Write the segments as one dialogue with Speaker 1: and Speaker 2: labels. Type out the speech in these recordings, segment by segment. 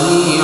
Speaker 1: العالمين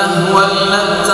Speaker 1: لهوا لاتخذت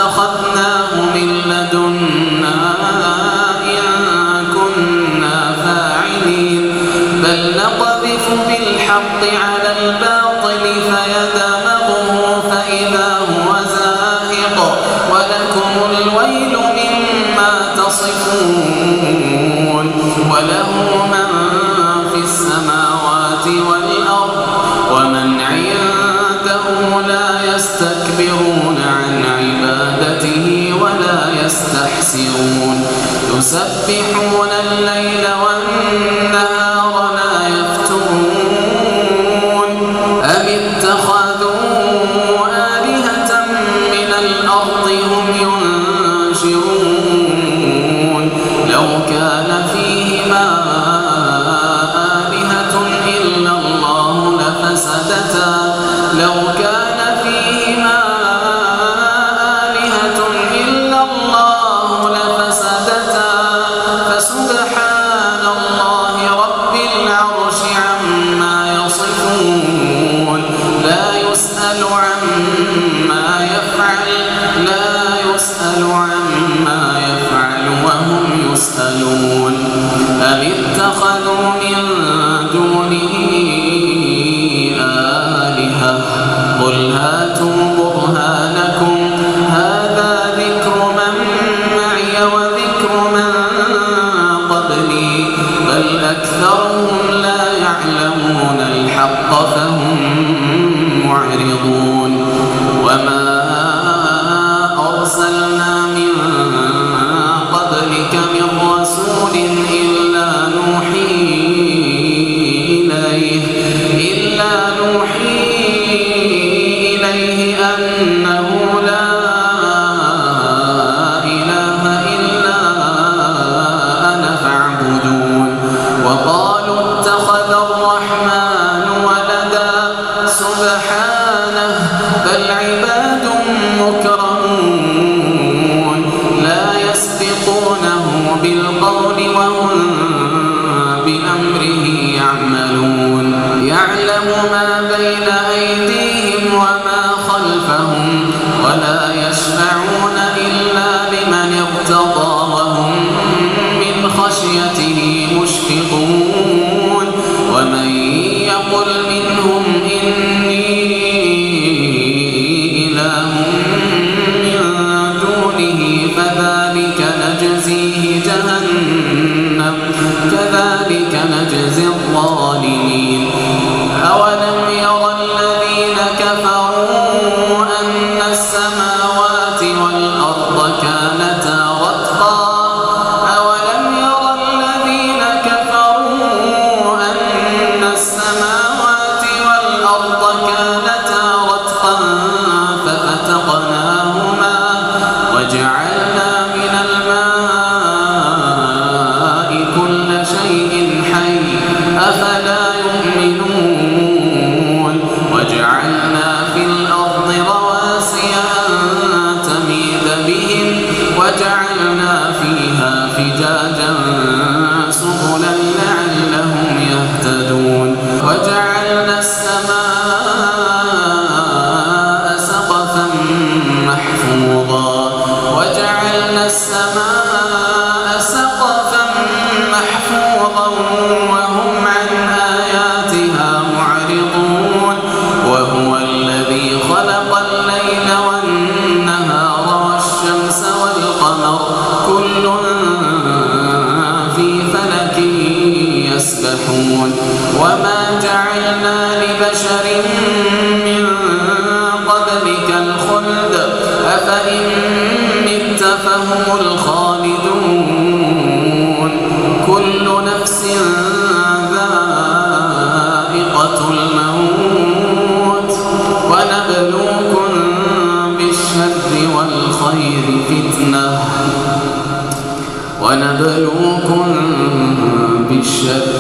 Speaker 1: Krishna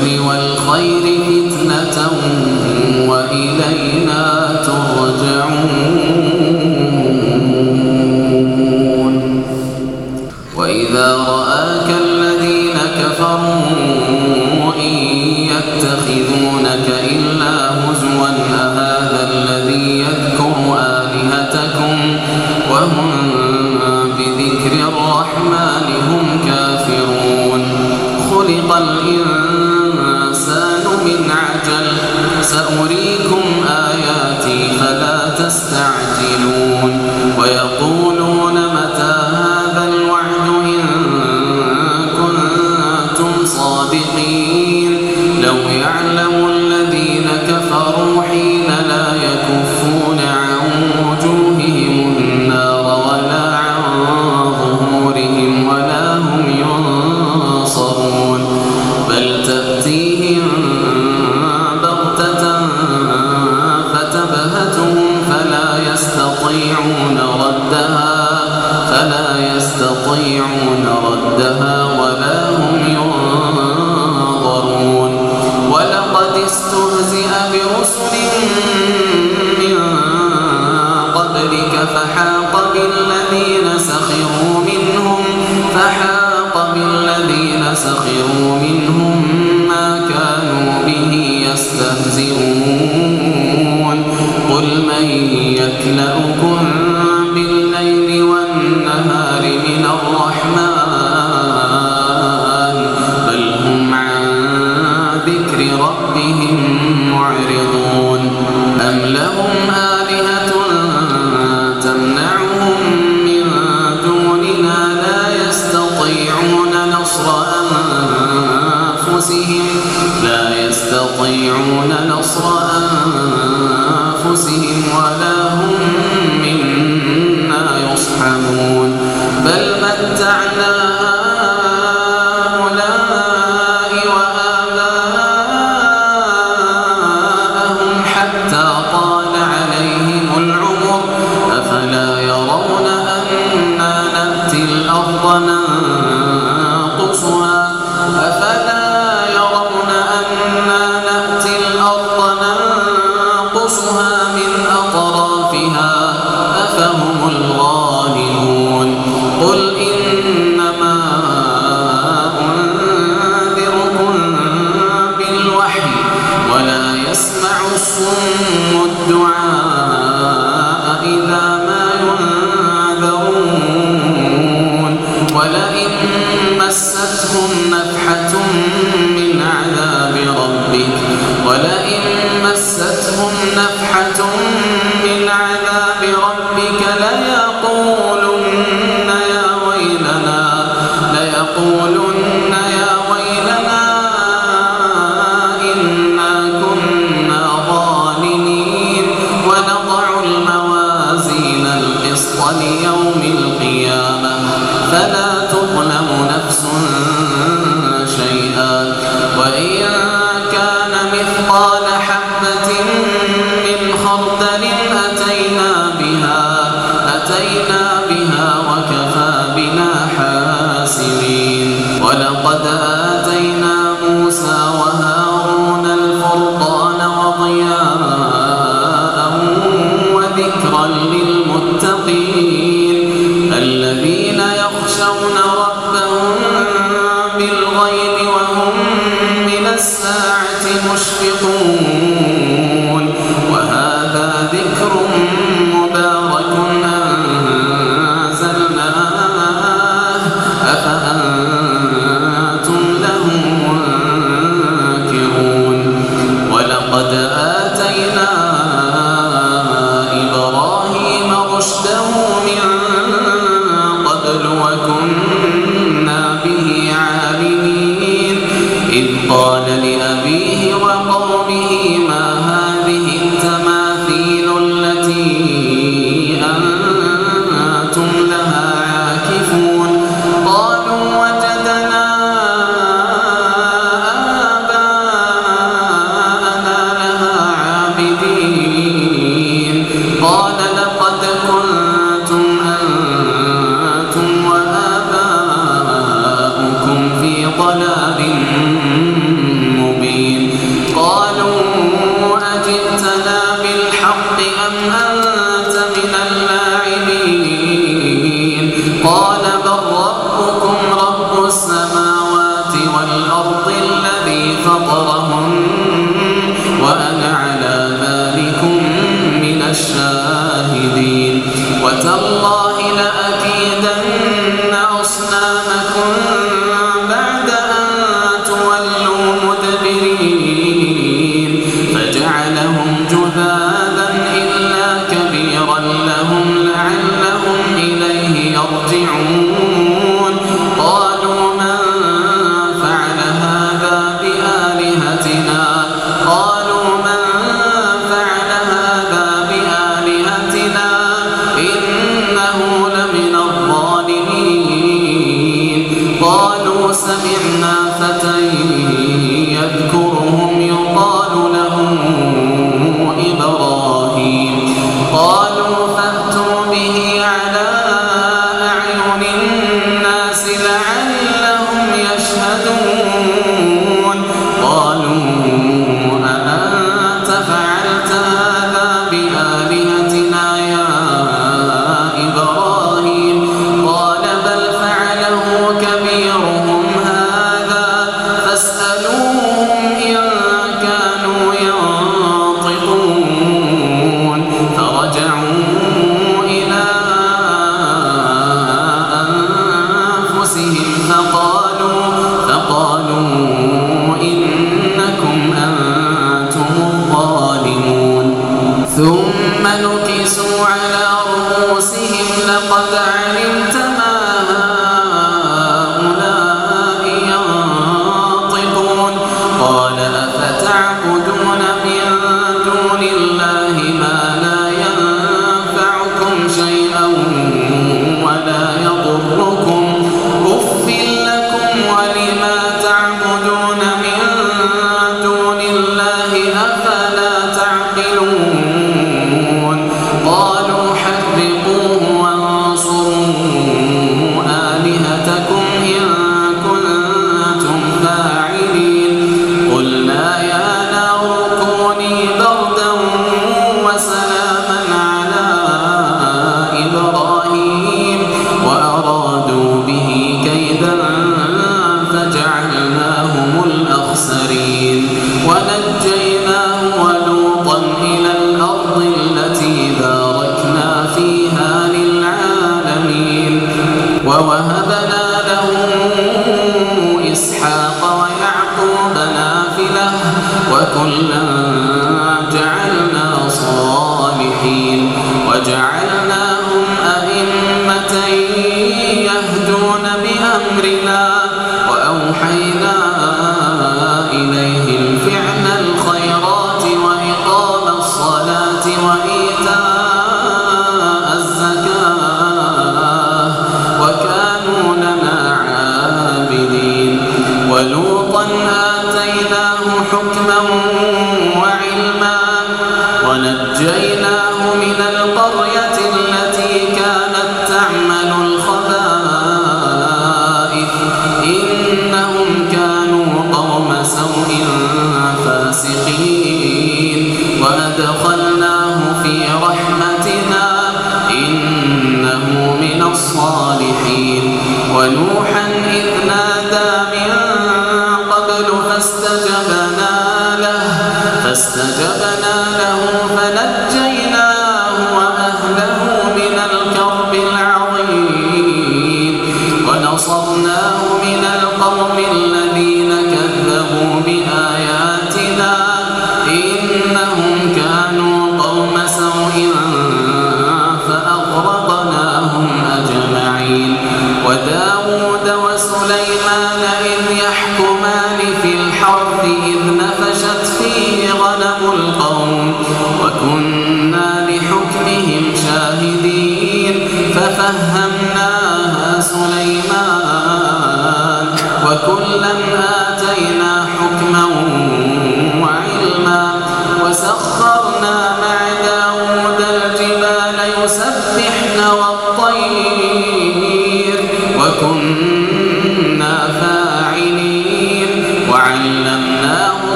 Speaker 1: ويقولون أفلا يرون أنا نأتي الأرض ننقصها ¡Valú!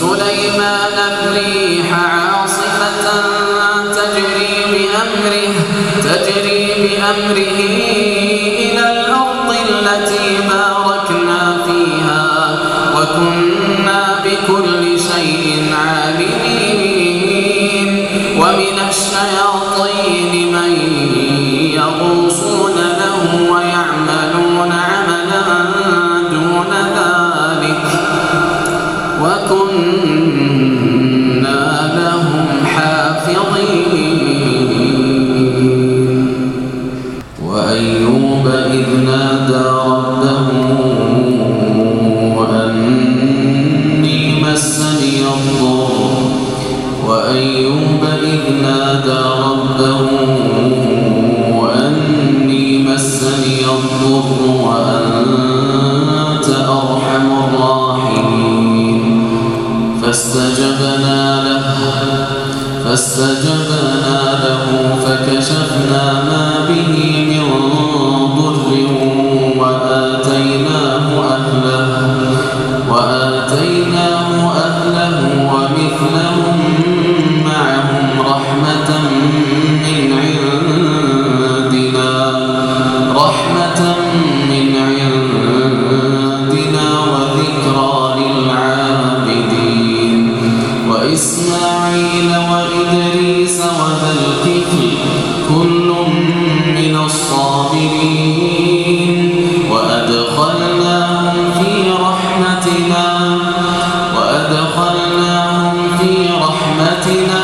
Speaker 1: سليمان الريح عاصفة تجري بأمره, تجري بأمره إلى الأرض التي باركنا فيها. وكنا máquina.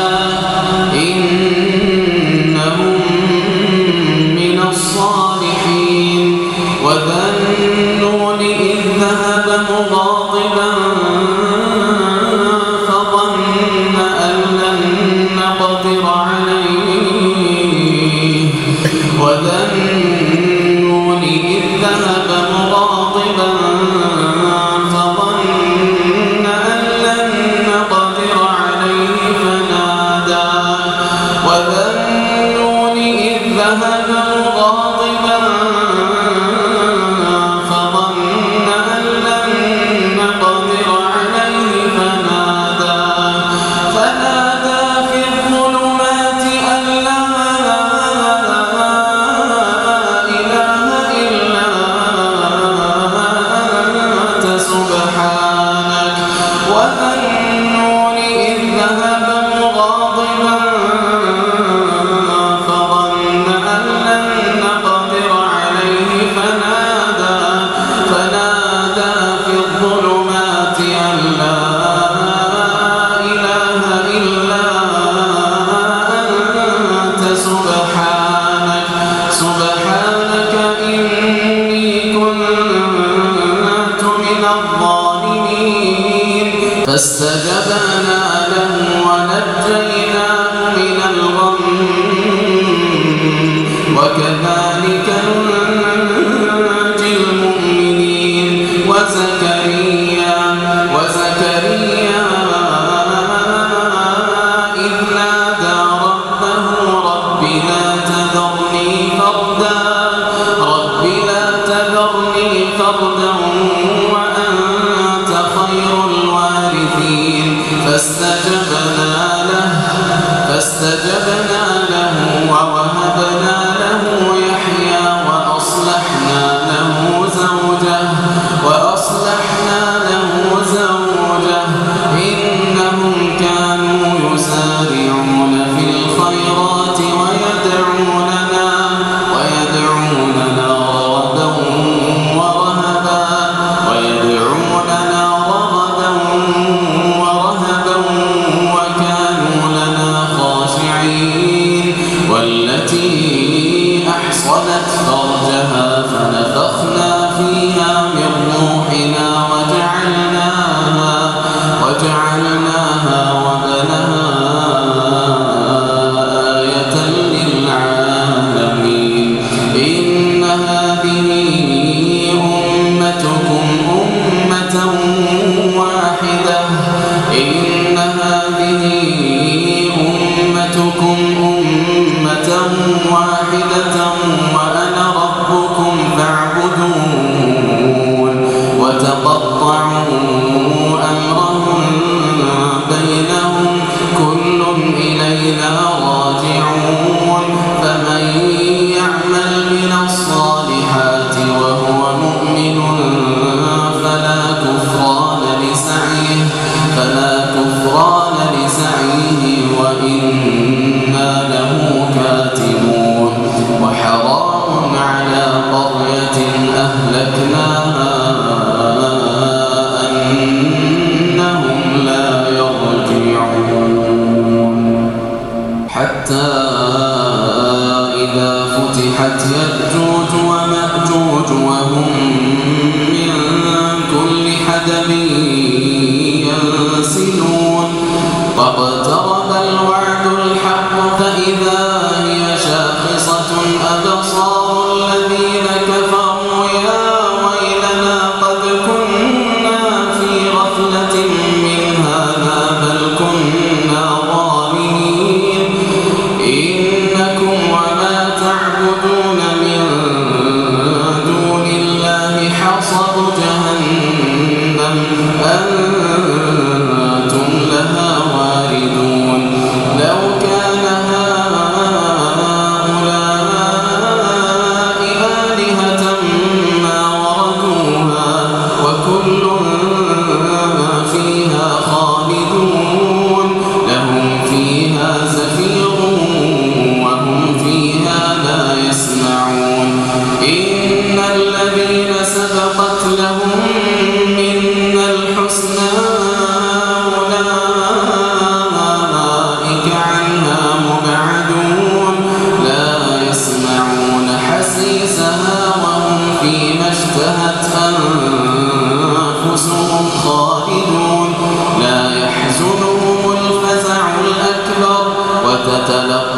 Speaker 1: إن الذين سبقت تتلقى